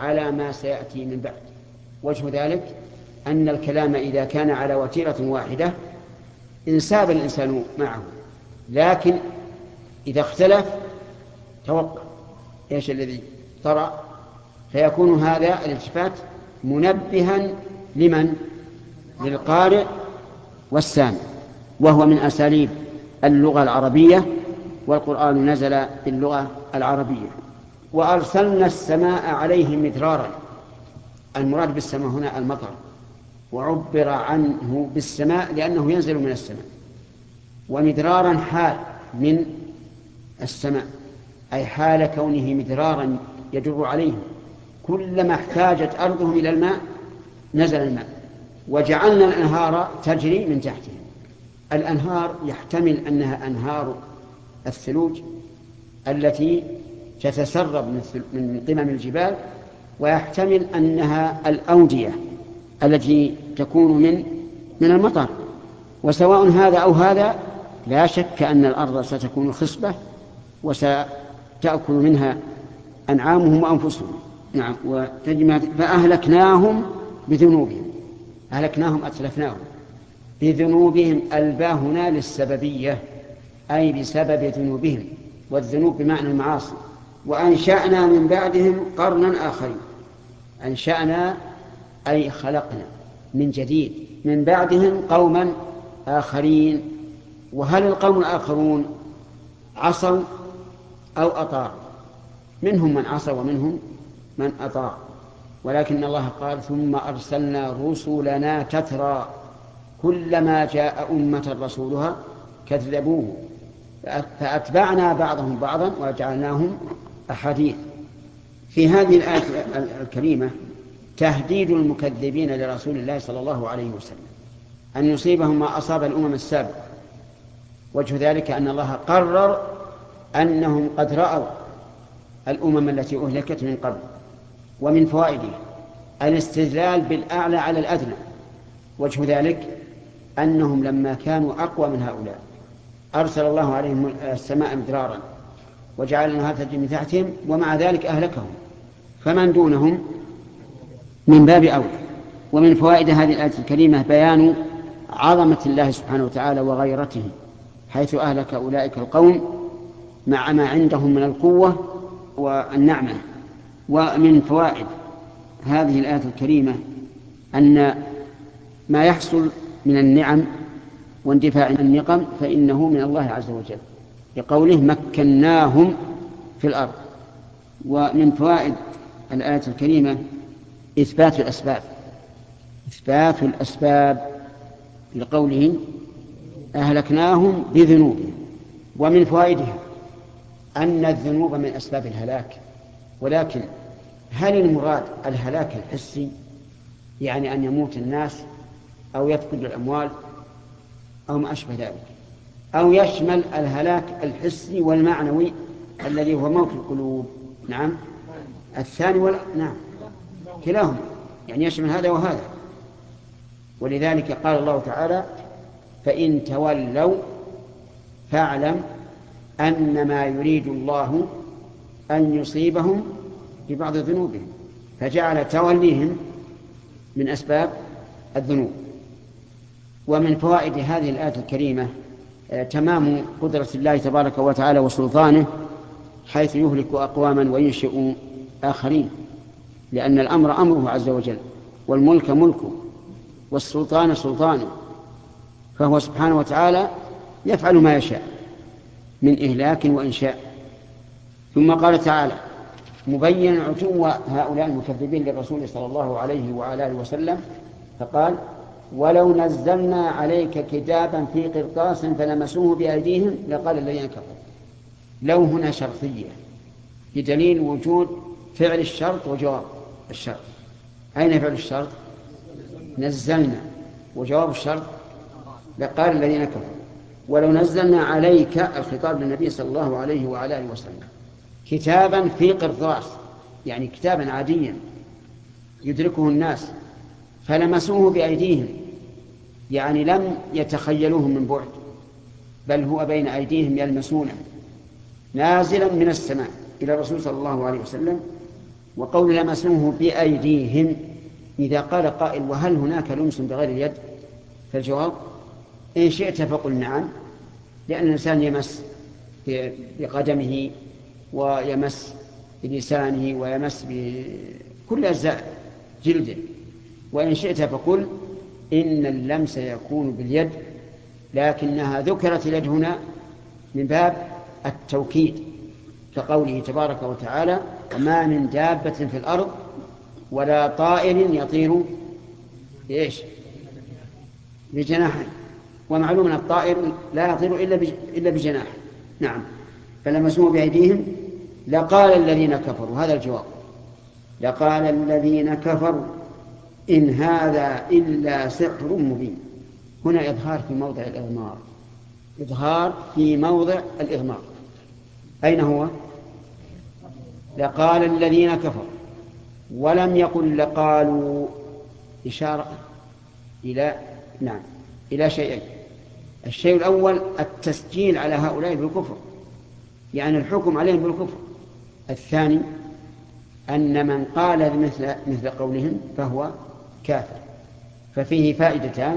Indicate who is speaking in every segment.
Speaker 1: على ما سيأتي من بعد. وجه ذلك أن الكلام إذا كان على وتيرة واحدة انساب الإنسان معه لكن إذا اختلف توقع إيش الذي طرأ؟ فيكون هذا الالتفات منبها لمن؟ للقارئ والسامع. وهو من أساليب اللغة العربية والقرآن نزل باللغة العربية. وأرسلنا السماء عليهم مدرارا. المراد بالسماء هنا المطر. وعبر عنه بالسماء لأنه ينزل من السماء. ومدرارا حال من السماء. أي حال كونه مدرارا يجر عليهم. كلما احتاجت أرضهم إلى الماء نزل الماء. وجعلنا الأنهار تجري من تحتهم. الأنهار يحتمل أنها أنهار الثلوج التي تتسرب من قمم الجبال ويحتمل أنها الأودية التي تكون من من المطر. وسواء هذا أو هذا لا شك أن الأرض ستكون خصبة وستأكل منها أنعامهم وأنفسهم. نعم فأهلكناهم بذنوبهم. أهلكناهم أتلفناهم. بذنوبهم الباء هنا للسببية أي بسبب ذنوبهم والذنوب بمعنى المعاصي. وأنشأنا من بعدهم قرنا آخرين. أنشأنا أي خلقنا من جديد. من بعدهم قوما آخرين. وهل القوم الآخرون عصوا أو أطاعوا؟ منهم من عصى ومنهم من أطاع. ولكن الله قال ثم أرسلنا رسلنا تترى كلما جاء أمة رسولها كذبوه. فأتبعنا بعضهم بعضا وجعلناهم أحاديث في هذه الآية الكريمة تهديد المكذبين لرسول الله صلى الله عليه وسلم أن يصيبهم ما أصاب الأمم السابقة. وجه ذلك أن الله قرر أنهم قد رأوا الأمم التي أهلكت من قبل ومن فوائده الاستدلال بالأعلى على الأدنى. وجه ذلك أنهم لما كانوا أقوى من هؤلاء أرسل الله عليهم السماء مدرارا وجعل الأنهار تجري من تحتهم ومع ذلك أهلكهم. فمن دونهم؟ من باب أولى ومن فوائد هذه الآية الكريمة بيان عظمة الله سبحانه وتعالى وغيرته حيث أهلك أولئك القوم مع ما عندهم من القوة والنعمة. ومن فوائد هذه الآية الكريمة أن ما يحصل من النعم واندفاع النقم فإنه من الله عز وجل. لقوله مكناهم في الأرض. ومن فوائد الآية الكريمة إثبات الأسباب. إثبات الأسباب لقوله أهلكناهم بذنوبهم. ومن فوائدها أن الذنوب من أسباب الهلاك. ولكن هل المراد الهلاك الحسي؟ يعني أن يموت الناس أو يفقد الأموال أو ما أشبه ذلك. أو يشمل الهلاك الحسي والمعنوي الذي هو موت القلوب. نعم. الثاني ولا نعم. كلاهما. يعني يشمل هذا وهذا. ولذلك قال الله تعالى فإن تولوا فاعلم أن ما يريد الله أن يصيبهم ببعض ذنوبهم. فجعل توليهم من أسباب الذنوب. ومن فوائد هذه الآية الكريمة تمام قدرة الله تبارك وتعالى وسلطانه حيث يهلك أقواما وينشئ آخرين. لأن الأمر أمره عز وجل والملك ملكه والسلطان سلطانه. فهو سبحانه وتعالى يفعل ما يشاء من إهلاك وإنشاء. ثم قال تعالى مبين عتو هؤلاء المكذبين للرسول صلى الله عليه وعلى آله وسلم. فقال ولو نزلنا عليك كتابا في قرطاس فلمسوه بأيديهم لقال الذين كفروا. لو هنا شرطية بدليل وجود فعل الشرط وجواب الشرط. أين فعل الشرط؟ نزلنا وجواب الشرط لقال الذين كفروا. ولو نزلنا عليك الخطاب للنبي صلى الله عليه وعلى آله وسلم كتابا في قرطاس يعني كتابا عاديا يدركه الناس فلمسوه بأيديهم يعني لم يتخيلوه من بعد بل هو بين أيديهم يلمسونه نازلا من السماء إلى الرسول صلى الله عليه وسلم وقول لمسوه بأيديهم إذا قال قائل وهل هناك لمس بغير اليد؟ فالجواب إن شئت فقل نعم لأن الإنسان يمس بقدمه ويمس بلسانه ويمس بكل أجزاء جلده وإن شئت فقل إن اللمس يكون باليد لكنها ذكرت اليد هنا من باب التوكيد كقوله تبارك وتعالى وما من دابة في الأرض ولا طائر يطير بإيش بجناحه. ومعلوم أن الطائر لا يطير إلا بجناح نعم. فلمسوه بأيديهم لقال الذين كفروا هذا الجواب. لقال الذين كفروا إن هذا إلا سحر مبين. هنا إظهار في موضع الإغمار إظهار في موضع الإغمار أين هو؟ لقال الذين كفروا. ولم يقل لقالوا إشارة إلى نعم إلى شيئين. الشيء الأول التسجيل على هؤلاء بالكفر. يعني الحكم عليهم بالكفر. الثاني أن من قال مثل مثل قولهم فهو كافر. ففيه فائدتان.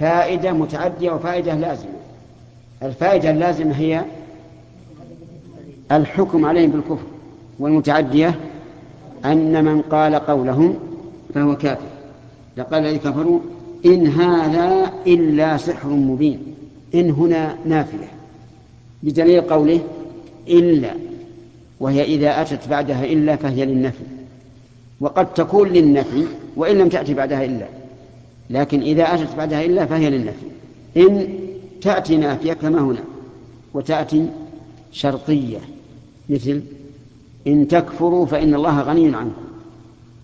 Speaker 1: فائدة متعدية وفائدة لازمة. الفائدة اللازمة هي الحكم عليهم بالكفر والمتعدية أن من قال قولهم فهو كافر. لقال الذين كفروا إن هذا إلا سحر مبين. إن هنا نافية. بدليل قوله إلا. وهي إذا أتت بعدها إلا فهي للنفي. وقد تكون للنفي وإن لم تأتي بعدها إلا. لكن إذا أتت بعدها إلا فهي للنفي. إن تأتي نافية كما هنا وتأتي شرطية مثل إن تكفروا فإن الله غني عنكم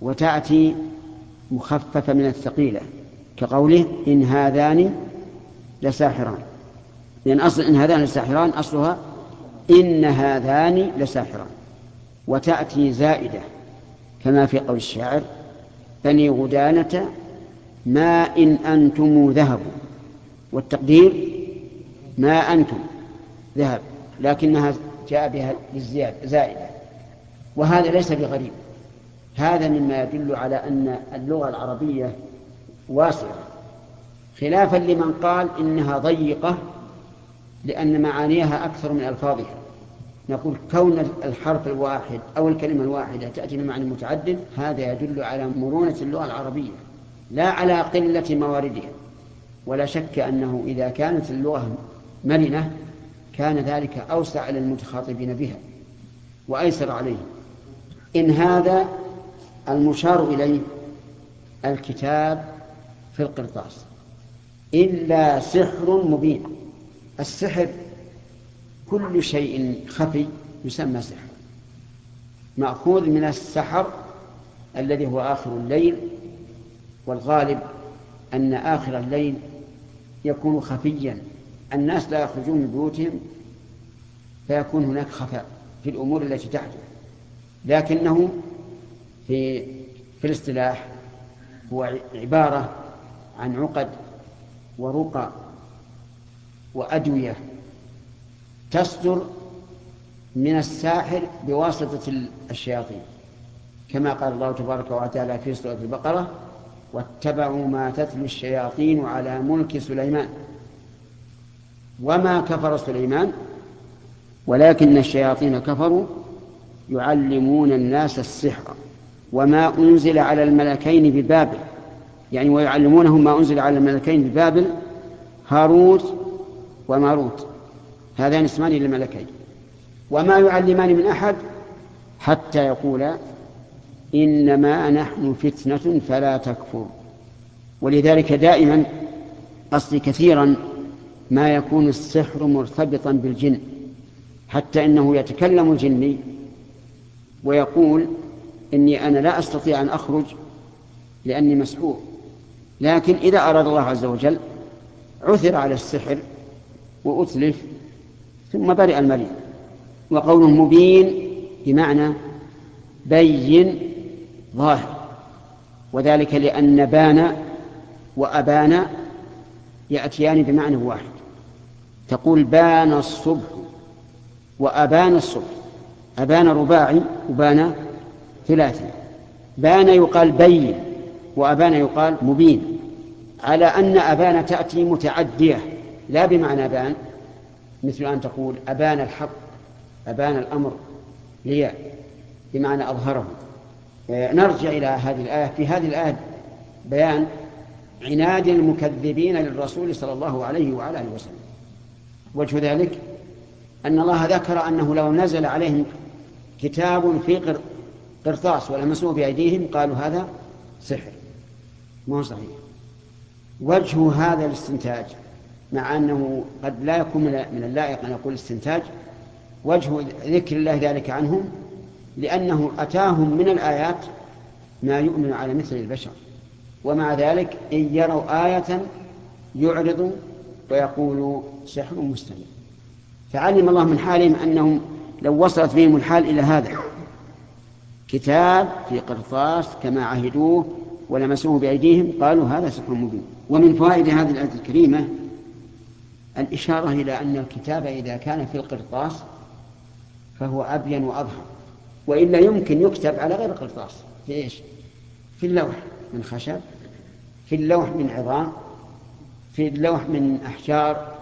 Speaker 1: وتأتي مخففة من الثقيلة كقوله إن هذان لساحران. لأن أصل إن هذان لساحران أصلها إن هذان لساحران. وتأتي زائدة كما في قول الشاعر بني غدانة ما إن أنتم ذهب. والتقدير ما أنتم ذهب لكنها جاء بها للزيادة زائدة. وهذا ليس بغريب. هذا مما يدل على أن اللغة العربية واسعة. خلافا لمن قال إنها ضيقة لأن معانيها أكثر من ألفاظها. نقول كون الحرف الواحد أو الكلمة الواحدة تأتي بمعنى متعدد هذا يدل على مرونة اللغة العربية لا على قلة مواردها. ولا شك أنه إذا كانت اللغة مرنة كان ذلك أوسع للمتخاطبين بها وأيسر عليهم. إن هذا المشار إليه الكتاب في القرطاس. إلا سحر مبين. السحر كل شيء خفي يسمى سحر. مأخوذ من السحر الذي هو آخر الليل والغالب أن آخر الليل يكون خفيا. الناس لا يخرجون من بيوتهم فيكون هناك خفاء في الأمور التي تحدث. لكنه في في الاصطلاح هو عبارة عن عقد ورقى وأدوية. تصدر من الساحر بواسطة الشياطين كما قال الله تبارك وتعالى في سورة البقرة واتبعوا ما تتلو الشياطين على ملك سليمان. وما كفر سليمان ولكن الشياطين كفروا يعلمون الناس السحر وما أنزل على الملكين ببابل. يعني ويعلمونهم ما أنزل على الملكين ببابل هاروت وماروت. هذان اسمان للملكين وما يعلمان من أحد حتى يقولا إنما نحن فتنة فلا تكفر. ولذلك دائما قصدي كثيرا ما يكون السحر مرتبطا بالجن حتى إنه يتكلم الجني ويقول إني أنا لا أستطيع أن أخرج لأني مسحور. لكن إذا أراد الله عز وجل عثر على السحر وأتلف ثم برئ المريض وقوله مبين بمعنى بين ظاهر. وذلك لأن بان وأبان يأتيان بمعنى واحد. تقول بان الصبح وأبان الصبح. أبان رباعي وبان ثلاثي بان يقال بين وأبان يقال مبين. على أن أبان تأتي متعدية. لا بمعنى بان مثل أن تقول أبان الحق أبان الأمر لي بمعنى أظهره. آه، نرجع إلى هذه الآية. في هذه الآية بيان عناد المكذبين للرسول صلى الله عليه وعلى آله وسلم. وجه ذلك أن الله ذكر أنه لو نزل عليهم كتاب في قرطاس ولمسوه بأيديهم قالوا هذا سحر مو صحيح. وجه هذا الاستنتاج مع أنه قد لا يكون من اللائق أن يقول استنتاج. وجه ذكر الله ذلك عنهم لأنه أتاهم من الآيات ما يؤمن على مثل البشر. ومع ذلك إن يروا آية يعرضوا ويقولوا سحر مستمر. فعلم الله من حالهم أنهم لو وصلت بهم الحال إلى هذا. كتاب في قرطاس كما عهدوه ولمسوه بأيديهم قالوا هذا سحر مبين. ومن فوائد هذه الآية الكريمة الإشارة إلى أن الكتاب إذا كان في القرطاس فهو أبين وأظهر وإلا يمكن يكتب على غير القرطاس في إيش؟ في اللوح من خشب في اللوح من عظام في اللوح من أحجار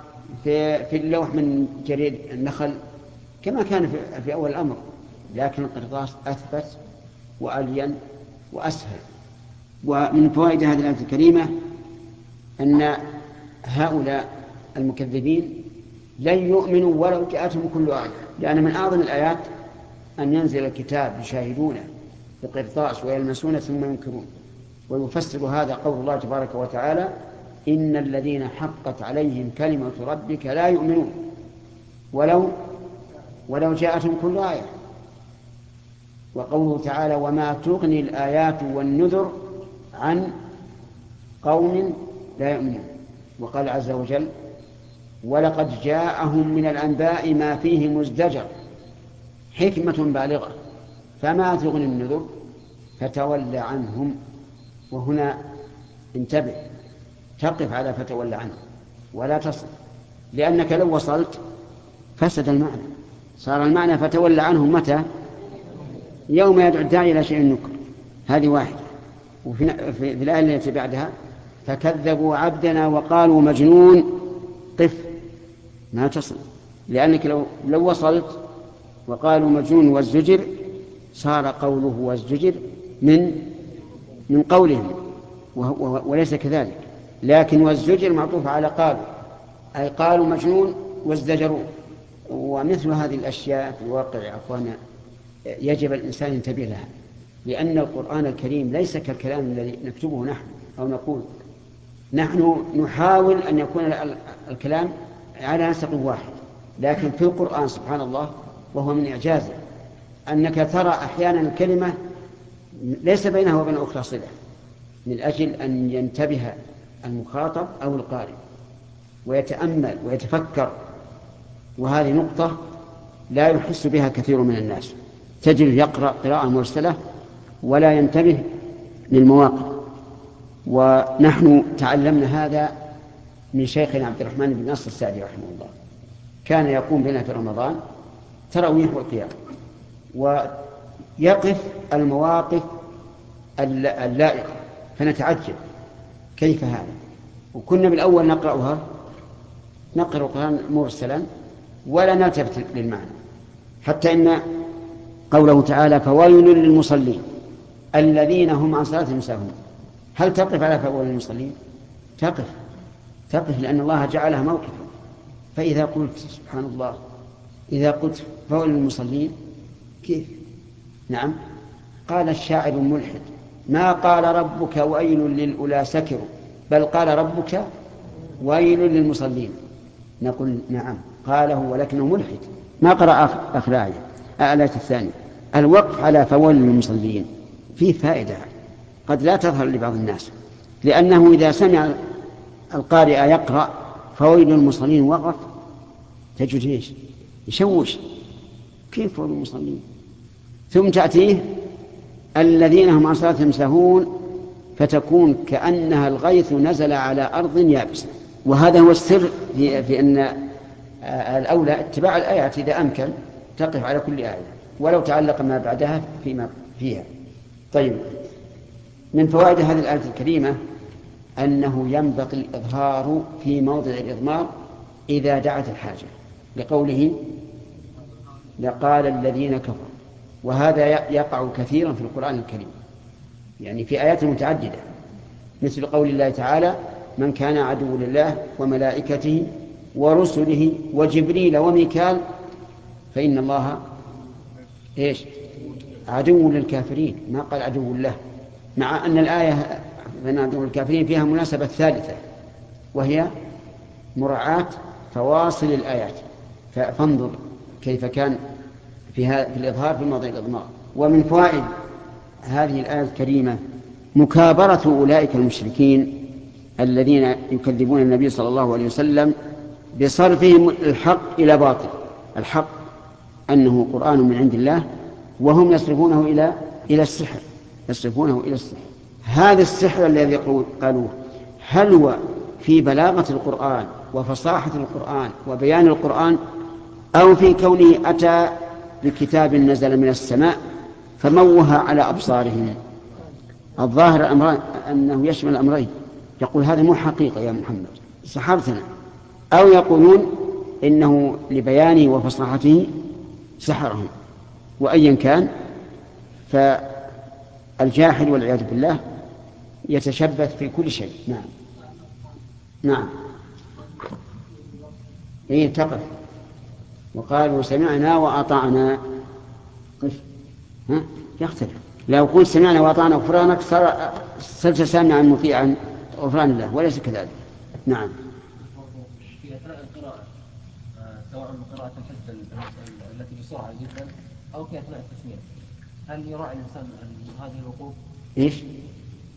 Speaker 1: في, في اللوح من جريد النخل كما كان في, في أول الأمر. لكن القرطاس أثبت وألين وأسهل. ومن فوائد هذه الآية الكريمة أن هؤلاء المكذبين لن يؤمنوا ولو جاءتهم كل آية. لأن من أعظم الآيات أن ينزل الكتاب يشاهدونه بقرطاس ويلمسونه ثم ينكرون. ويفسر هذا قول الله تبارك وتعالى إن الذين حقت عليهم كلمة ربك لا يؤمنون. ولو ولو جاءتهم كل آية. وقوله تعالى وما تغني الآيات والنذر عن قوم لا يؤمنون. وقال عز وجل ولقد جاءهم من الأنباء ما فيه مزدجر حكمة بالغة. فما تغني النذر؟ فتول عنهم وهنا انتبه تقف على فتول عنهم ولا تصل لأنك لو وصلت فسد المعنى. صار المعنى فتول عنهم متى؟ يوم يدعو الداعي إلى شيء نكر هذه واحدة. وفي في الآية التي بعدها فكذبوا عبدنا وقالوا مجنون قف. ما تصل. لأنك لو لو وصلت وقالوا مجنون والزجر صار قوله والزجر من من قولهم وليس كذلك. لكن والزجر معطوف على قالوا أي قالوا مجنون وازدجروا. ومثل هذه الأشياء في الواقع يا أخوانا يجب الإنسان ينتبه لها. لأن القرآن الكريم ليس كالكلام الذي نكتبه نحن أو نقول. نحن نحاول أن يكون الكلام على نسق واحد. لكن في القرآن سبحان الله وهو من إعجازه أنك ترى أحيانا الكلمة ليس بينها وبين أخرى صلة من أجل أن ينتبه المخاطب أو القارئ ويتأمل ويتفكر. وهذه نقطة لا يحس بها كثير من الناس. تجد يقرأ قراءة مرسلة ولا ينتبه للمواقف ونحن تعلمنا هذا من شيخنا عبد الرحمن بن نصر السعدي رحمه الله. كان يقوم بنا في رمضان تراويح والقيام ويقف المواقف اللائقة فنتعجب. كيف هذا؟ وكنا بالأول نقرأها نقرأ القرآن مرسلا ولا نلتفت للمعنى. حتى إن قوله تعالى فويل للمصلين الذين هم عن صلاتهم ساهون هل تقف على فويل للمصلين؟ تقف. تقف لأن الله جعلها موقفا. فإذا قلت سبحان الله إذا قلت فويل للمصلين كيف؟ نعم. قال الشاعر الملحد ما قال ربك ويل للأولى سكروا بل قال ربك ويل للمصلين. نقول نعم قاله ولكنه ملحد. ما قرأ آخر آية الآية الثانية. الوقف على فويل للمصلين فيه فائدة قد لا تظهر لبعض الناس لأنه إذا سمع القارئ يقرأ فويل للمصلين وقف تجد إيش؟ يشوش كيف فويل للمصلين؟ ثم تأتيه الذين هم عن صلاتهم سهون فتكون كأنها الغيث نزل على أرض يابسة وهذا هو السر في, في أن الأولى اتباع الآيات إذا أمكن تقف على كل آية ولو تعلق ما بعدها فيما فيها طيب من فوائد هذه الآية الكريمة أنه ينبغي الإظهار في موضع الإضمار إذا دعت الحاجة لقوله لقال الذين كفروا. وهذا يقع كثيرا في القرآن الكريم يعني في آيات متعددة مثل قول الله تعالى من كان عدو لله وملائكته ورسله وجبريل وميكال فإن الله إيش؟ عدو للكافرين ما قال عدو له مع أن الآية من عدو الكافرين فيها مناسبة ثالثة وهي مراعاة فواصل الآيات. فانظر كيف كان في, في الإظهار في موضع الإضمار. ومن فوائد هذه الآية الكريمة مكابرة أولئك المشركين الذين يكذبون النبي صلى الله عليه وسلم بصرفهم الحق إلى باطل. الحق أنه قرآن من عند الله وهم يصرفونه إلى إلى السحر يصرفونه إلى السحر. هذا السحر الذي قالوه هل هو في بلاغة القرآن وفصاحة القرآن وبيان القرآن أو في كونه أتى بكتاب نزل من السماء فموه على أبصارهم؟ الظاهر الأمران أنه يشمل الأمرين يقول هذا مو حقيقة يا محمد صحابتنا أو يقولون إنه لبيانه وفصاحته سحرهم وأيا كان. فالجاحد والعياذ بالله يتشبث في كل شيء. نعم. نعم. إيه تقف وقالوا سمعنا وأطعنا. ها؟ يختلف. لو قلت سمعنا وأطعنا غفرانك صار صرت سامعا مطيعا غفران الله وليس كذلك. نعم.
Speaker 2: في اثناء القراءه سواء الحزب التي بسرعة جدا أو في اثناء التسميع هل يراعي الإنسان هذه الوقوف؟
Speaker 1: إيش؟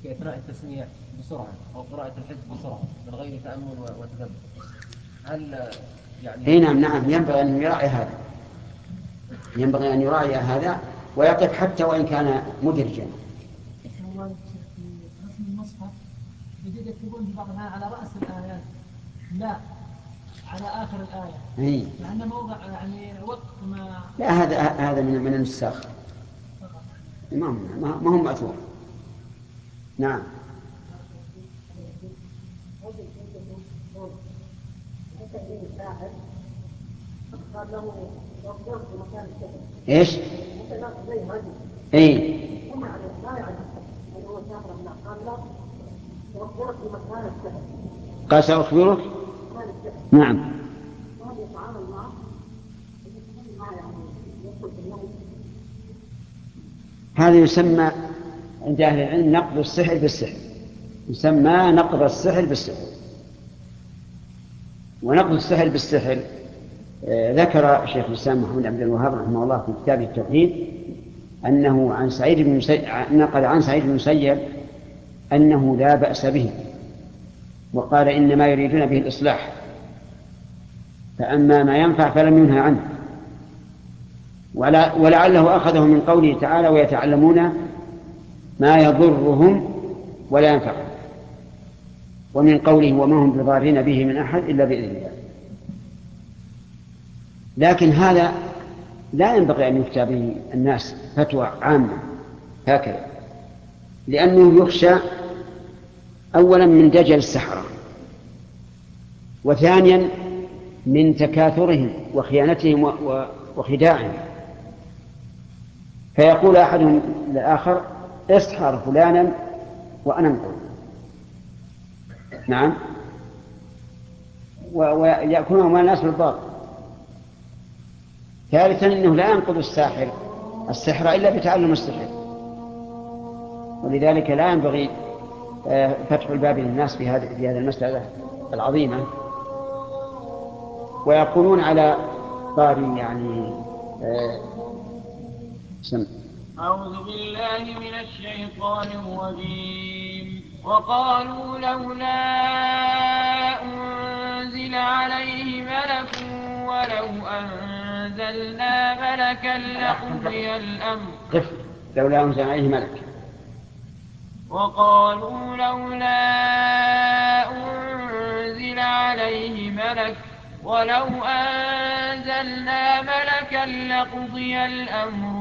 Speaker 2: في اثناء التسميع بسرعة أو قراءة الحزب بسرعة من غير تأمل وتدبر؟ هل يعني
Speaker 1: إي نعم نعم. ينبغي أن يراعي هذا. ينبغي أن يراعي هذا ويقف حتى وإن كان مدرجا.
Speaker 3: يجب يكتبون في بعض على راس الآيات. لا على آخر
Speaker 1: الآية.
Speaker 3: إي. موضع يعني وقت ما
Speaker 1: لا هذا هذا من من النساخ. ما هم ما هم مأثور. نعم. إيش؟ إي. قال سأخبرك؟ نعم. هذا يسمى عند أهل العلم نقض السحر بالسحر. يسمى نقض السحر بالسحر. ونقض السحر بالسحر آه، ذكر شيخ الإسلام محمد عبد الوهاب رحمه الله في كتابه التوحيد أنه عن سعيد بن مسيب نقل عن سعيد بن المسيب أنه لا بأس به وقال إنما يريدون به الإصلاح فأما ما ينفع فلم ينهى عنه. ولعله أخذه من قوله تعالى ويتعلمون ما يضرهم ولا ينفعهم. ومن قوله وما هم بضارين به من أحد إلا بإذن الله. لكن هذا لا ينبغي أن يفتى به الناس فتوى عامة هكذا. لأنه يخشى أولا من دجل السحرة وثانيا من تكاثرهم وخيانتهم وخداعهم. فيقول أحدهم للآخر اسحر فلانا وأنا انقل. نعم. ويأكلهم الناس بالباطل. ثالثا إنه لا ينقض الساحر السحر إلا بتعلم السحر. ولذلك لا ينبغي آه، فتح الباب للناس في هذه في هذه المسألة العظيمة. ويقولون على طار يعني آه،
Speaker 4: سم أعوذ بالله من الشيطان الرجيم. وقالوا لولا أنزل عليه ملك ولو أنزلنا ملكا لقضي الأمر.
Speaker 1: لولا أنزل عليه ملك.
Speaker 4: وقالوا لولا أنزل عليه ملك ولو أنزلنا ملكا لقضي الأمر.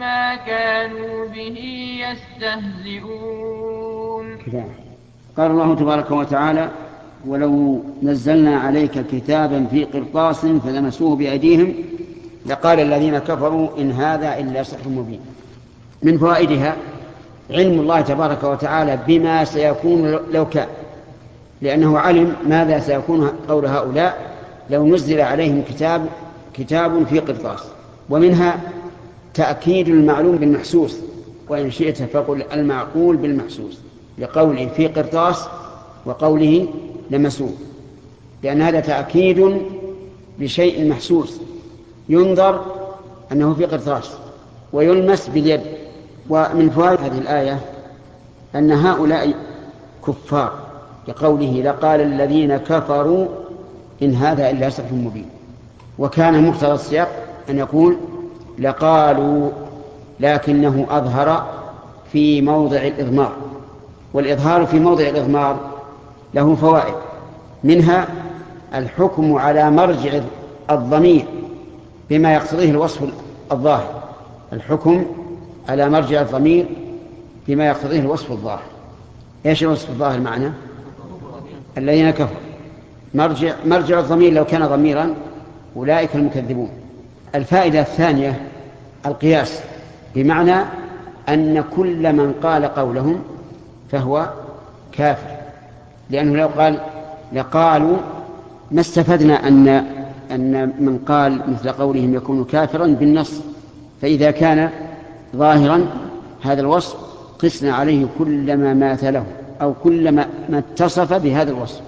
Speaker 4: ما كانوا به يستهزئون.
Speaker 1: قال الله تبارك وتعالى ولو نزلنا عليك كتابا في قرطاس فلمسوه بأيديهم لقال الذين كفروا إن هذا إلا سحر مبين. من فوائدها علم الله تبارك وتعالى بما سيكون لو كان لأنه علم ماذا سيكون قول هؤلاء. لو نزل عليهم كتاب كتاب في قرطاس. ومنها تأكيد المعلوم بالمحسوس وإن شئت فقل المعقول بالمحسوس لقوله في قرطاس وقوله لمسوه لأن هذا تأكيد بشيء محسوس ينظر أنه في قرطاس ويلمس باليد. ومن فوائد هذه الآية أن هؤلاء كفار لقوله لقال الذين كفروا إن هذا إلا سحر مبين. وكان مقتضى السياق أن يقول لقالوا لكنه أظهر في موضع الإضمار والإظهار في موضع الإضمار له فوائد منها الحكم على مرجع الضمير بما يقتضيه الوصف الظاهر الحكم على مرجع الضمير بما يقتضيه الوصف الظاهر. إيش الوصف الظاهر معنا؟ الذين كفروا. مرجع مرجع الضمير لو كان ضميرا أولئك المكذبون. الفائدة الثانية القياس بمعنى أن كل من قال قولهم فهو كافر. لأنه لو قال لقالوا ما استفدنا أن أن من قال مثل قولهم يكون كافرا بالنص. فإذا كان ظاهرا هذا الوصف قسنا عليه كل ما مات له أو كل ما اتصف بهذا الوصف.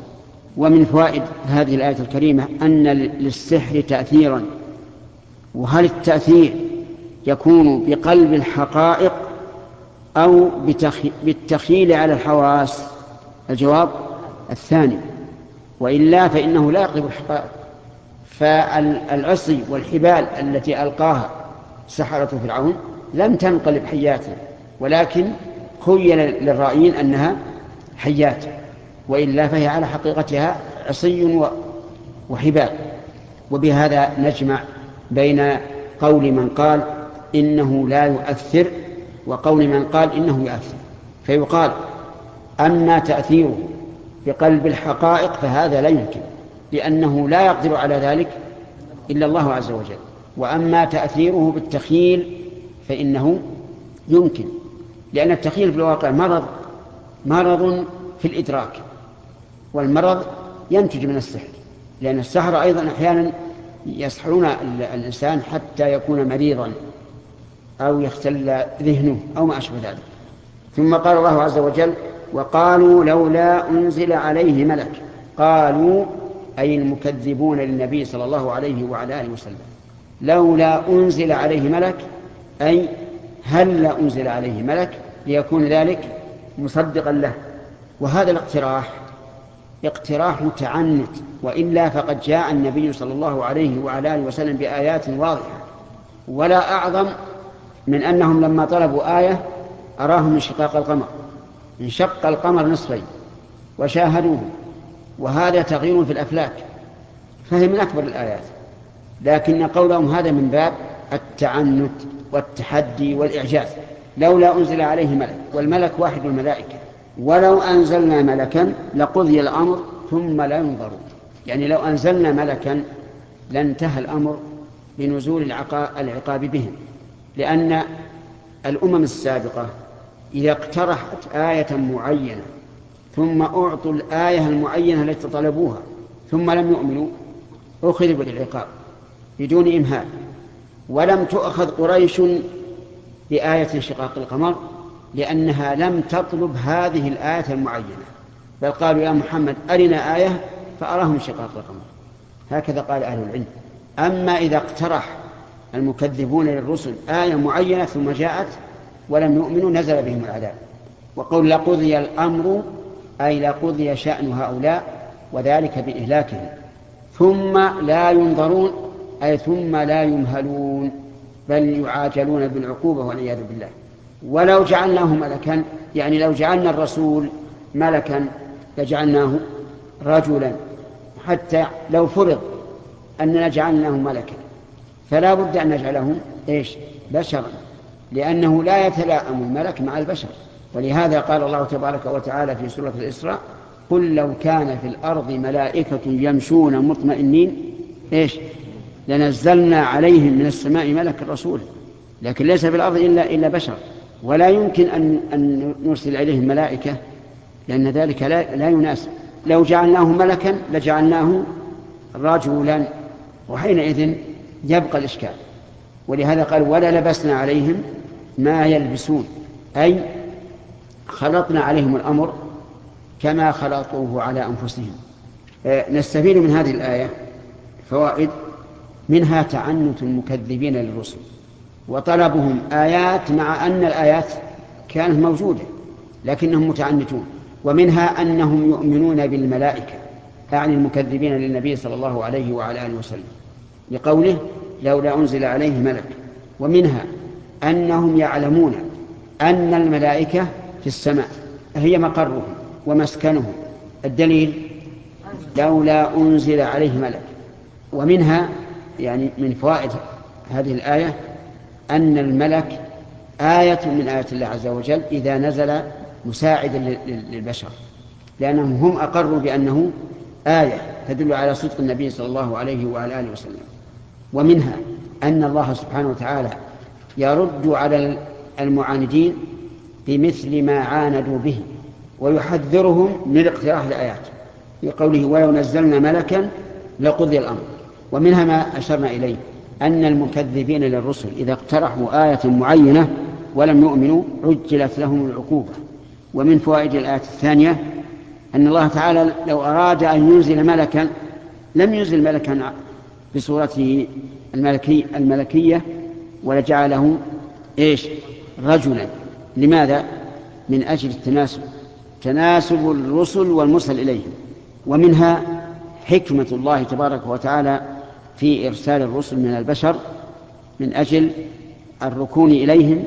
Speaker 1: ومن فوائد هذه الآية الكريمة أن للسحر تأثيرا. وهل التأثير يكون بقلب الحقائق أو بالتخيل على الحواس. الجواب الثاني وإلا فإنه لا يقلب الحقائق. فالعصي والحبال التي ألقاها سحرة فرعون لم تنقلب حياتا ولكن خيل للرائين أنها حيات وإلا فهي على حقيقتها عصي وحبال. وبهذا نجمع بين قول من قال إنه لا يؤثر وقول من قال إنه يؤثر. فيقال أما تأثيره بقلب الحقائق فهذا لا يمكن لأنه لا يقدر على ذلك إلا الله عز وجل. وأما تأثيره بالتخيل فإنه يمكن لأن التخيل في الواقع مرض مرض في الإدراك والمرض ينتج من السحر لأن السحر أيضا أحيانا يسحرون الإنسان حتى يكون مريضا. أو يختل ذهنه أو ما أشبه ذلك. ثم قال الله عز وجل وقالوا لولا أنزل عليه ملك. قالوا أي المكذبون للنبي صلى الله عليه وعلى آله وسلم. لولا أنزل عليه ملك أي هل لا أنزل عليه ملك ليكون ذلك مصدقا له. وهذا الاقتراح اقتراح متعنت وإلا فقد جاء النبي صلى الله عليه وعلى آله وسلم بآيات واضحة. ولا أعظم من أنهم لما طلبوا آية أراهم انشقاق القمر. انشق القمر نصفين وشاهدوه وهذا تغيير في الأفلاك. فهي من أكبر الآيات. لكن قولهم هذا من باب التعنت والتحدي والإعجاز. لولا أنزل عليه ملك والملك واحد الملائكة. ولو أنزلنا ملكا لقضي الأمر ثم لا ينظرون. يعني لو أنزلنا ملكا لانتهى الأمر بنزول العقاب بهم. لأن الأمم السابقة إذا اقترحت آية معينة ثم أعطوا الآية المعينة التي طلبوها ثم لم يؤمنوا أخذوا بالعقاب بدون إمهال. ولم تؤخذ قريش بآية انشقاق القمر لأنها لم تطلب هذه الآية المعينة بل قالوا يا محمد أرنا آية فأراهم انشقاق القمر. هكذا قال أهل العلم. أما إذا اقترح المكذبون للرسل آية معينة ثم جاءت ولم يؤمنوا نزل بهم العذاب. وقول لقضي الأمر أي لقضي شأن هؤلاء وذلك بإهلاكهم. ثم لا ينظرون أي ثم لا يمهلون بل يعاجلون بالعقوبة والعياذ بالله. ولو جعلناه ملكا يعني لو جعلنا الرسول ملكا لجعلناه رجلا. حتى لو فرض أننا جعلناه ملكا. فلا بد أن نجعله إيش؟ بشرا لأنه لا يتلاءم الملك مع البشر. ولهذا قال الله تبارك وتعالى في سورة الإسراء قل لو كان في الأرض ملائكة يمشون مطمئنين إيش؟ لنزلنا عليهم من السماء ملك الرسول. لكن ليس في الأرض إلا, إلا بشر. ولا يمكن أن, أن نرسل إليهم ملائكة لأن ذلك لا, لا يناسب. لو جعلناه ملكا لجعلناه رجلا. وحينئذ يبقى الإشكال. ولهذا قال ولا لبسنا عليهم ما يلبسون. أي خلطنا عليهم الأمر كما خلطوه على أنفسهم. آه، نستفيد من هذه الآية فوائد. منها تعنت المكذبين للرسل وطلبهم آيات مع أن الآيات كانت موجودة لكنهم متعنتون. ومنها أنهم يؤمنون بالملائكة أعني المكذبين للنبي صلى الله عليه وعلى آله وسلم. لقوله لولا أنزل عليه ملك. ومنها أنهم يعلمون أن الملائكة في السماء هي مقرهم ومسكنهم. الدليل لولا أنزل عليه ملك. ومنها يعني من فوائد هذه الآية أن الملك آية من آيات الله عز وجل إذا نزل مساعدا للبشر. لأنهم هم أقروا بأنه آية تدل على صدق النبي صلى الله عليه وعلى آله وسلم. ومنها أن الله سبحانه وتعالى يرد على المعاندين بمثل ما عاندوا به ويحذرهم من اقتراح الآيات. في قوله ولو نزلنا ملكا لقضي الأمر. ومنها ما أشرنا إليه أن المكذبين للرسل إذا اقترحوا آية معينة ولم يؤمنوا عجلت لهم العقوبة. ومن فوائد الآية الثانية أن الله تعالى لو أراد أن ينزل ملكا لم ينزل ملكا بصورته الملكي الملكية ولجعله إيش؟ رجلا. لماذا؟ من أجل التناسب. تناسب الرسل والمرسل إليهم. ومنها حكمة الله تبارك وتعالى في إرسال الرسل من البشر من أجل الركون إليهم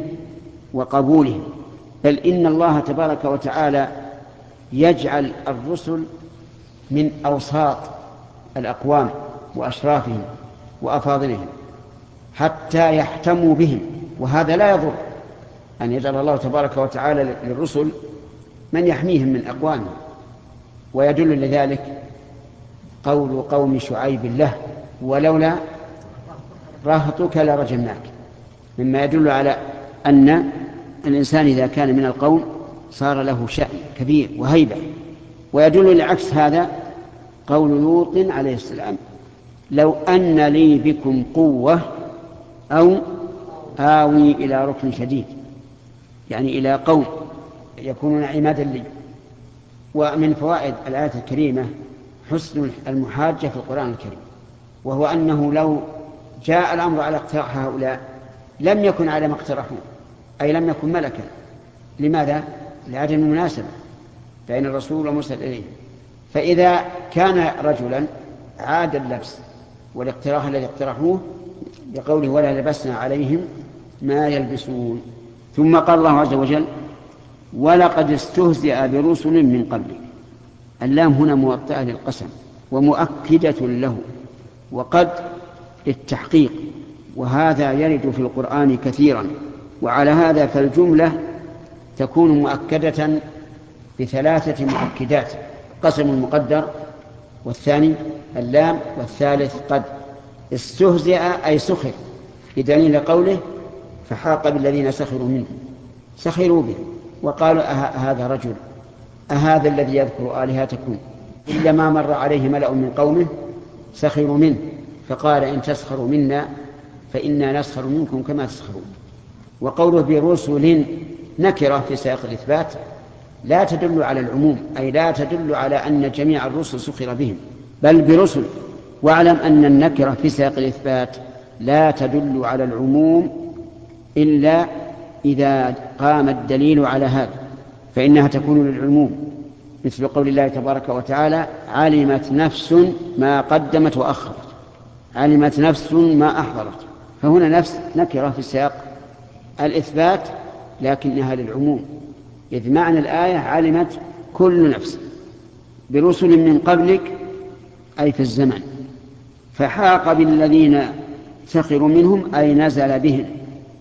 Speaker 1: وقبولهم. بل إن الله تبارك وتعالى يجعل الرسل من أوساط الأقوام. وأشرافهم وأفاضلهم حتى يحتموا بهم وهذا لا يضر. أن يجعل الله تبارك وتعالى للرسل من يحميهم من أقوامهم. ويدل لذلك قول قوم شعيب له ولولا رهطك لرجمناك. مما يدل على أن الإنسان إذا كان من القوم صار له شأن كبير وهيبة. ويدل لعكس هذا قول لوط عليه السلام لو أن لي بكم قوة أو آوي إلى ركن شديد يعني إلى قوم يكونون عمادا لي. ومن فوائد الآية الكريمة حسن المحاجة في القرآن الكريم وهو أنه لو جاء الأمر على اقتراح هؤلاء لم يكن على ما اقترحوه أي لم يكن ملكا. لماذا؟ لعدم المناسبة بين الرسول ومرسل إليه. فإذا كان رجلا عاد اللبس والاقتراح الذي اقترحوه بقوله ولا لبسنا عليهم ما يلبسون. ثم قال الله عز وجل ولقد استهزئ برسل من قبلك. اللام هنا موطئة للقسم ومؤكدة له وقد للتحقيق وهذا يرد في القرآن كثيرا وعلى هذا فالجملة تكون مؤكدة بثلاثة مؤكدات قسم المقدر والثاني اللام والثالث قد استهزئ أي سخر بدليل قوله فحاق بالذين سخروا منه. سخروا به. وقالوا أهذا رجل. أهذا الذي يذكر آلهتكم؟ إلا ما مر عليه ملأ من قومه سخروا منه. فقال إن تسخروا منا فإنا نسخر منكم كما تسخرون. وقوله برسل نكرة في سياق الإثبات لا تدل على العموم أي لا تدل على أن جميع الرسل سخر بهم. بل برسل. واعلم أن النكرة في سياق الإثبات لا تدل على العموم إلا إذا قام الدليل على هذا فإنها تكون للعموم. مثل قول الله تبارك وتعالى علمت نفس ما قدمت وأخرت. علمت نفس ما أحضرت. فهنا نفس نكرة في سياق الإثبات لكنها للعموم. إذ معنى الآية علمت كل نفس. برسل من قبلك أي في الزمن. فحاق بالذين سخروا منهم أي نزل بهم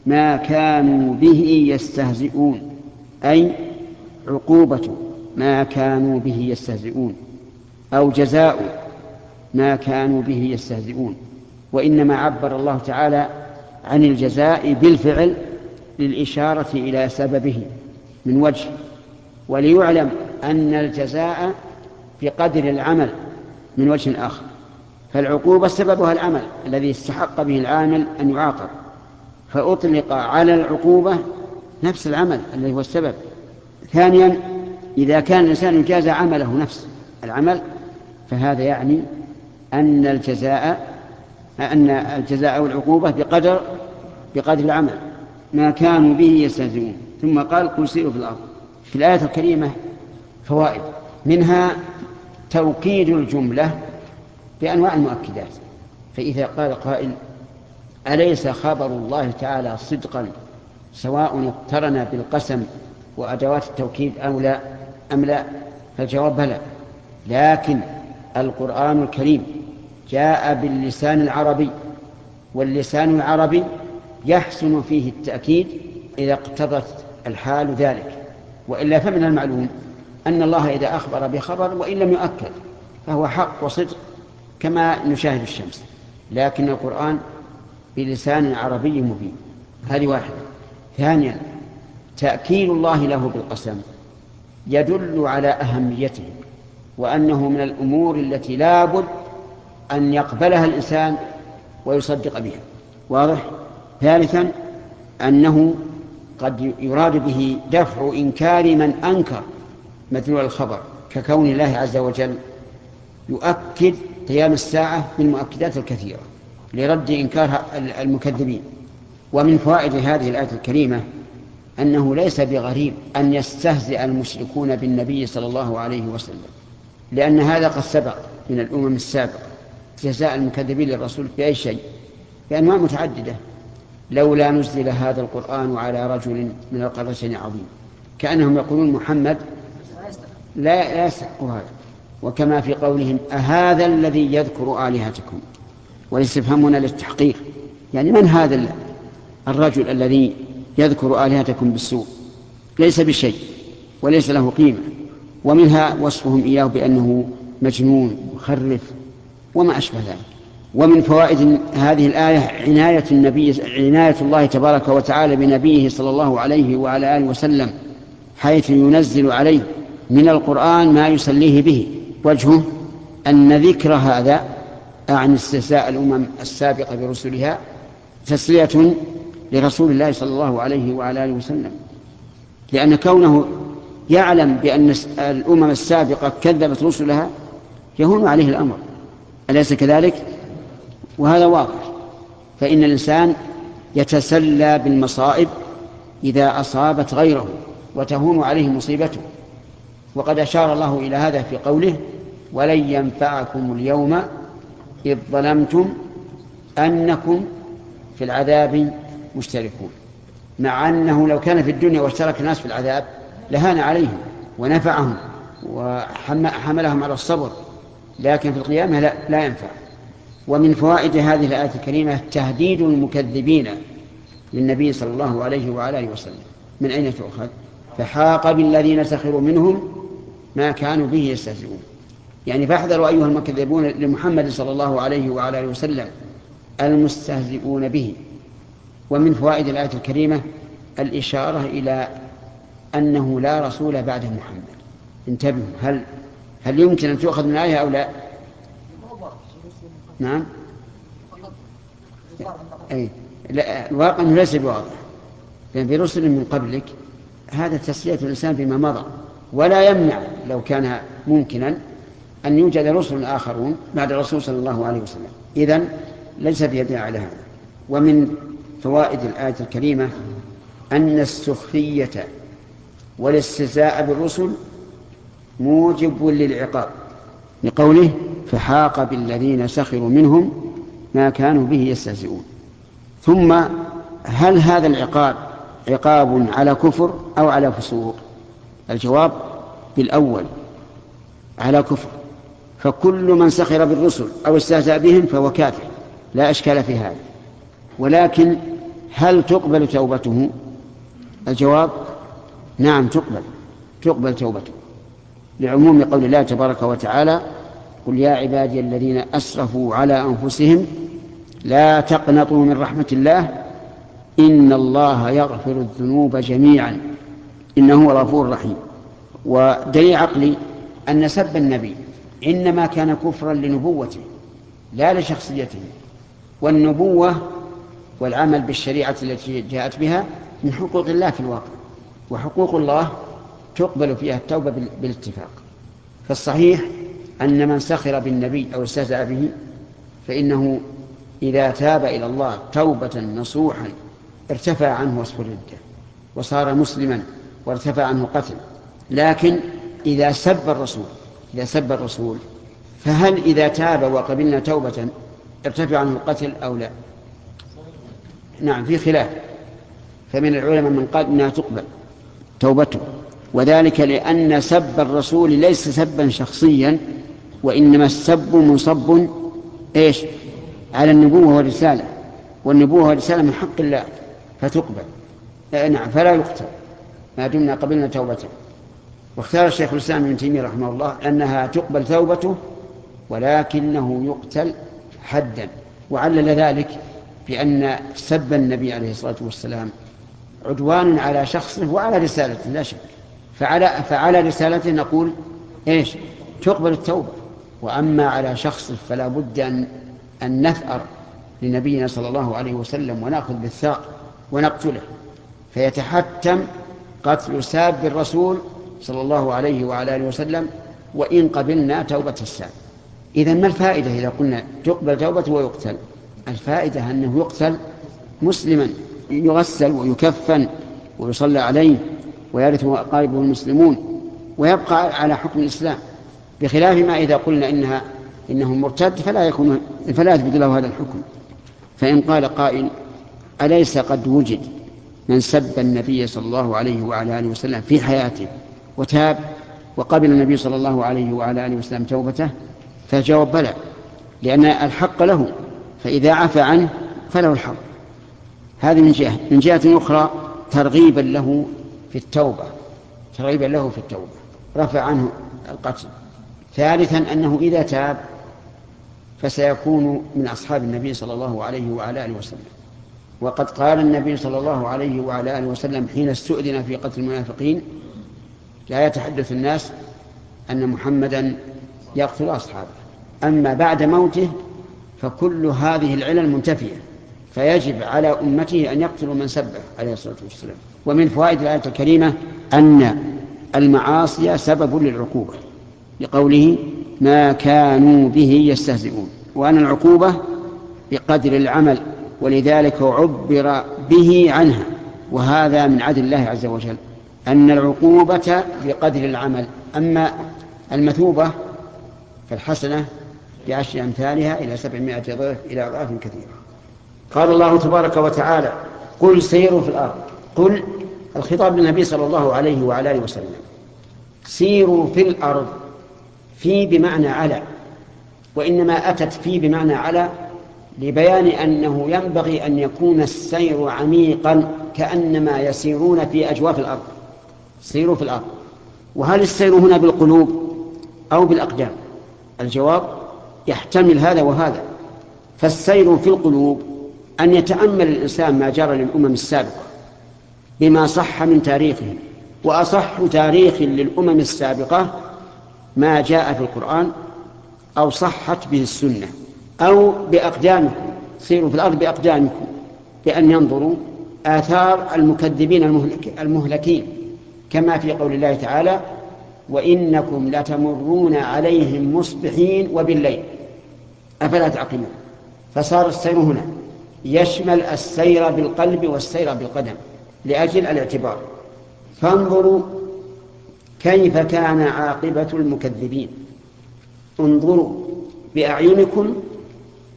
Speaker 1: ما كانوا به يستهزئون. أي عقوبة ما كانوا به يستهزئون. أو جزاء ما كانوا به يستهزئون. وإنما عبر الله تعالى عن الجزاء بالفعل للإشارة إلى سببه من وجه. وليعلم أن الجزاء بقدر العمل من وجه آخر. فالعقوبة سببها العمل الذي استحق به العامل أن يعاقب. فأطلق على العقوبة نفس العمل الذي هو السبب. ثانيا إذا كان الإنسان يجازى عمله نفس العمل فهذا يعني أن الجزاء أن الجزاء أو العقوبة بقدر بقدر العمل. ما كانوا به يستهزئون ثم قال قل سيروا في الأرض. في الآية الكريمة فوائد. منها توكيد الجملة بأنواع المؤكدات. فإذا قال قائل أليس خبر الله تعالى صدقا سواء اقترن بالقسم وأدوات التوكيد أو لا؟ أم لا؟ فالجواب بلى. لكن القرآن الكريم جاء باللسان العربي واللسان العربي يحسن فيه التأكيد إذا اقتضت الحال ذلك وإلا فمن المعلوم أن الله إذا أخبر بخبر وإن لم يؤكد فهو حق وصدق كما نشاهد الشمس. لكن القرآن بلسان عربي مبين. هذه واحدة. ثانيا تأكيد الله له بالقسم يدل على أهميته وأنه من الأمور التي لا بد أن يقبلها الإنسان ويصدق بها. واضح؟ ثالثا أنه قد يراد به دفع إنكار من أنكر مدلول الخبر ككون الله عز وجل يؤكد قيام الساعة بالمؤكدات الكثيرة لرد إنكار المكذبين. ومن فوائد هذه الآية الكريمة أنه ليس بغريب أن يستهزئ المشركون بالنبي صلى الله عليه وسلم لأن هذا قد سبق من الأمم السابقة. استهزاء المكذبين للرسول بأي شيء؟ بأنواع متعددة. لولا نزل هذا القرآن على رجل من القريتين عظيم. كأنهم يقولون محمد لا يستحق هذا. وكما في قولهم أهذا الذي يذكر آلهتكم. والاستفهام هنا للتحقيق. يعني من هذا الرجل الذي يذكر آلهتكم بالسوء؟ ليس بشيء وليس له قيمة. ومنها وصفهم إياه بأنه مجنون مخرف وما أشبه ذلك. ومن فوائد هذه الآية عناية النبي عناية الله تبارك وتعالى بنبيه صلى الله عليه وعلى آله وسلم حيث ينزل عليه من القرآن ما يسليه به. وجهه أن ذكر هذا عن استهزاء الأمم السابقة برسلها تسلية لرسول الله صلى الله عليه وعلى آله وسلم. لأن كونه يعلم بأن الأمم السابقة كذبت رسلها يهون عليه الأمر. أليس كذلك؟ وهذا واضح. فإن الإنسان يتسلى بالمصائب إذا أصابت غيره وتهون عليه مصيبته. وقد أشار الله إلى هذا في قوله ولن ينفعكم اليوم إذ ظلمتم أنكم في العذاب مشتركون. مع أنه لو كان في الدنيا واشترك الناس في العذاب لهان عليهم ونفعهم وحملهم على الصبر لكن في القيامة لا, لا ينفع. ومن فوائد هذه الآية الكريمة تهديد المكذبين للنبي صلى الله عليه وعلى آله وسلم. من أين تؤخذ؟ فحاق بالذين سخروا منهم ما كانوا به يستهزئون. يعني فاحذروا أيها المكذبون لمحمد صلى الله عليه وعلى آله وسلم المستهزئون به. ومن فوائد الآية الكريمة الإشارة إلى أنه لا رسول بعد محمد. انتبهوا هل هل يمكن أن تؤخذ من الآية أو لا؟ نعم. أي لا الواقع أنه ليس بواضح. لأن في رسل من قبلك هذا تسلية الإنسان بما مضى. ولا يمنع لو كان ممكنا أن يوجد رسل آخرون بعد الرسول صلى الله عليه وسلم. إذن ليس بيدنا على هذا. ومن فوائد الآية الكريمة أن السخرية والاستهزاء بالرسل موجب للعقاب. لقوله فحاق بالذين سخروا منهم ما كانوا به يستهزئون. ثم هل هذا العقاب عقاب على كفر أو على فسوق؟ الجواب بالأول على كفر. فكل من سخر بالرسل أو استهزأ بهم فهو كافر لا أشكال في هذا. ولكن هل تقبل توبته؟ الجواب نعم تقبل تقبل توبته. لعموم قول الله تبارك وتعالى قل يا عبادي الذين أسرفوا على أنفسهم لا تقنطوا من رحمة الله إن الله يغفر الذنوب جميعا. إنه هو الغفور الرحيم. ودليل عقلي أن سب النبي إنما كان كفرا لنبوته لا لشخصيته. والنبوة والعمل بالشريعة التي جاءت بها من حقوق الله في الواقع وحقوق الله تقبل فيها التوبة بالاتفاق. فالصحيح أن من سخر بالنبي أو استهزأ به فإنه إذا تاب إلى الله توبة نصوحا ارتفع عنه وصف الردة وصار مسلما. وارتفع عنه قتل. لكن إذا سب الرسول إذا سب الرسول فهل إذا تاب وقبلنا توبة ارتفع عنه القتل أو لا؟ نعم في خلاف. فمن العلماء من قال إنها تقبل توبته. وذلك لأن سب الرسول ليس سبا شخصيا وإنما السب منصب إيش؟ على النبوة والرسالة. والنبوة والرسالة من حق الله فتقبل. نعم فلا يقتل. ما دمنا قبلنا توبته واختار الشيخ الإسلام ابن تيمية رحمه الله أنها تقبل توبته ولكنه يقتل حدا. وعلل ذلك بأن سب النبي عليه الصلاة والسلام عدوان على شخصه وعلى رسالته لا شك. فعلى, فعلى رسالته نقول إيش؟ تقبل التوبة. وأما على شخصه فلا بد أن, أن نثأر لنبينا صلى الله عليه وسلم ونأخذ بالثاق ونقتله. فيتحتم قتل ساب الرسول صلى الله عليه وعلى آله وسلم وإن قبلنا توبة الساب. إذا ما الفائدة إذا قلنا تقبل توبته ويقتل؟ الفائدة أنه يقتل مسلما يغسل ويكفن ويصلى عليه ويرث أقاربه المسلمون ويبقى على حكم الإسلام. بخلاف ما إذا قلنا إنها إنه مرتد فلا يكون فلا يثبت له هذا الحكم. فإن قال قائل أليس قد وجد؟ من سب النبي صلى الله عليه وعلى آله وسلم في حياته وتاب وقبل النبي صلى الله عليه وعلى آله وسلم توبته فالجواب بلى لأن الحق له فإذا عفى عنه فله الحق. هذه من جهة. من جهة أخرى ترغيبا له في التوبة ترغيبا له في التوبة رفع عنه القتل. ثالثا أنه إذا تاب فسيكون من أصحاب النبي صلى الله عليه وعلى آله وسلم. وقد قال النبي صلى الله عليه وعلى آله وسلم حين استؤذن في قتل المنافقين لا يتحدث الناس أن محمدا يقتل أصحابه. أما بعد موته فكل هذه العلل منتفية فيجب على أمته أن يقتلوا من سبه عليه الصلاة والسلام. ومن فوائد الآية الكريمة أن المعاصي سبب للعقوبة لقوله ما كانوا به يستهزئون. وأن العقوبة بقدر العمل ولذلك عبر به عنها. وهذا من عدل الله عز وجل أن العقوبة بقدر العمل. أما المثوبة فالحسنة بعشر أمثالها إلى سبعمائة ضعف إلى أضعاف كثيرة. قال الله تبارك وتعالى قل سيروا في الأرض. قل الخطاب للنبي صلى الله عليه وعلى آله وسلم سيروا في الأرض في بمعنى على وإنما أتت في بمعنى على لبيان أنه ينبغي أن يكون السير عميقا كأنما يسيرون في أجواف الأرض. سيروا في الأرض. وهل السير هنا بالقلوب أو بالأقدام؟ الجواب يحتمل هذا وهذا. فالسير في القلوب أن يتأمل الإنسان ما جرى للأمم السابقة بما صح من تاريخهم وأصح تاريخ للأمم السابقة ما جاء في القرآن أو صحت به السنة. أو بأقدامكم سيروا في الأرض بأقدامكم بأن ينظروا آثار المكذبين المهلك المهلكين. كما في قول الله تعالى وإنكم لتمرون عليهم مصبحين وبالليل. أفلا تعقلون؟ فصار السير هنا. يشمل السير بالقلب والسير بالقدم لأجل الاعتبار. فانظروا كيف كان عاقبة المكذبين. انظروا بأعينكم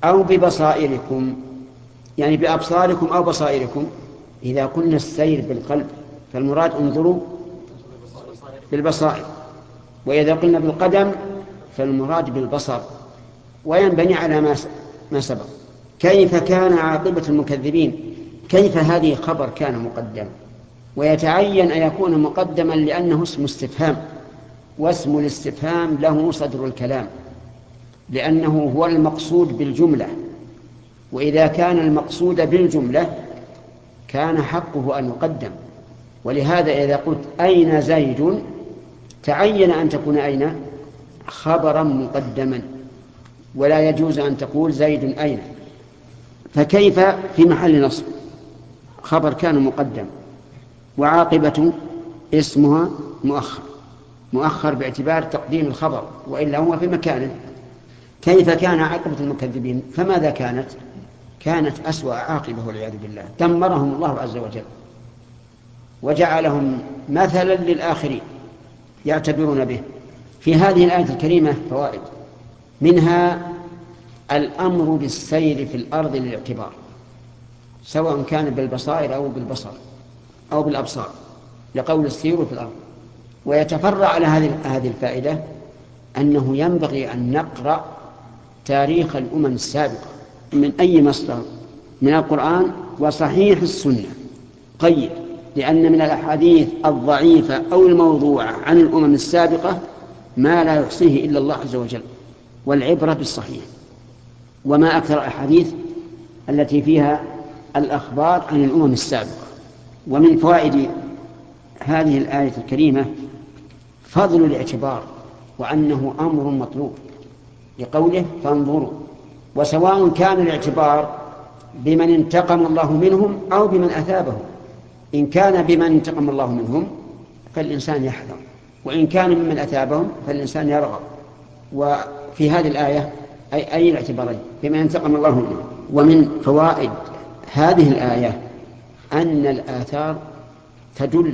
Speaker 1: أو ببصائركم يعني بأبصاركم أو بصائركم. إذا قلنا السير بالقلب فالمراد انظروا بالبصائر. وإذا قلنا بالقدم فالمراد بالبصر. وينبني على ما ما سبق. كيف كان عاقبة المكذبين؟ كيف هذه خبر كان مقدم؟ ويتعين أن يكون مقدما لأنه اسم استفهام واسم الاستفهام له صدر الكلام. لأنه هو المقصود بالجملة. وإذا كان المقصود بالجملة كان حقه أن يقدم. ولهذا إذا قلت أين زيد تعين أن تكون أين؟ خبرا مقدما. ولا يجوز أن تقول زيد أين. فكيف في محل نصب؟ خبر كان مقدم. وعاقبة اسمها مؤخر. مؤخر باعتبار تقديم الخبر وإلا هو في مكانه. كيف كان عاقبة المكذبين؟ فماذا كانت؟ كانت أسوأ عاقبة والعياذ بالله. دمرهم الله عز وجل. وجعلهم مثلا للآخرين يعتبرون به. في هذه الآية الكريمة فوائد. منها الأمر بالسير في الأرض للاعتبار. سواء كان بالبصائر أو بالبصر أو بالأبصار. لقول السير في الأرض. ويتفرع على هذه هذه الفائدة أنه ينبغي أن نقرأ تاريخ الأمم السابقة من أي مصدر؟ من القرآن وصحيح السنة. قيد لأن من الأحاديث الضعيفة أو الموضوعة عن الأمم السابقة ما لا يحصيه إلا الله عز وجل والعبرة بالصحيح. وما أكثر الأحاديث التي فيها الأخبار عن الأمم السابقة. ومن فوائد هذه الآية الكريمة فضل الاعتبار وأنه أمر مطلوب. لقوله فانظروا. وسواء كان الاعتبار بمن انتقم الله منهم أو بمن أثابهم. إن كان بمن انتقم الله منهم فالإنسان يحذر. وإن كان ممن أثابهم فالإنسان يرغب. وفي هذه الآية أي, أي الاعتبارين؟ بما انتقم الله منهم. ومن فوائد هذه الآية أن الآثار تدل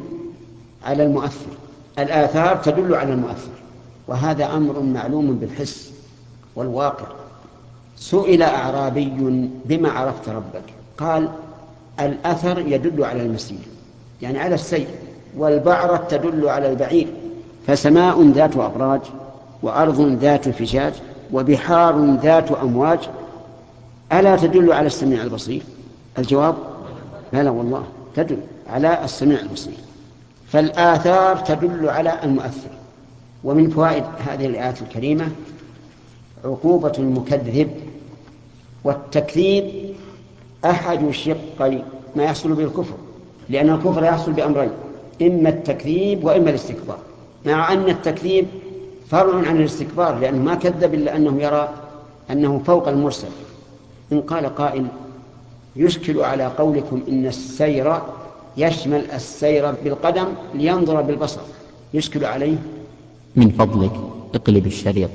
Speaker 1: على المؤثر. الآثار تدل على المؤثر. وهذا أمر معلوم بالحس. والواقع. سئل أعرابي بما عرفت ربك. قال الأثر يدل على المسير يعني على السير والبعرة تدل على البعير. فسماء ذات أبراج وأرض ذات فجاج وبحار ذات أمواج. ألا تدل على السميع البصير؟ الجواب لا لا والله تدل على السميع البصير. فالآثار تدل على المؤثر. ومن فوائد هذه الآيات الكريمة عقوبة المكذب والتكذيب أحد شقي ما يحصل به الكفر لأن الكفر يحصل بأمرين إما التكذيب وإما الاستكبار. مع أن التكذيب فرع عن الاستكبار لأنه ما كذب إلا أنه يرى أنه فوق المرسل. إن قال قائل يشكل على قولكم إن السير يشمل السير بالقدم لينظر بالبصر. يشكل عليه
Speaker 5: من فضلك اقلب الشريط.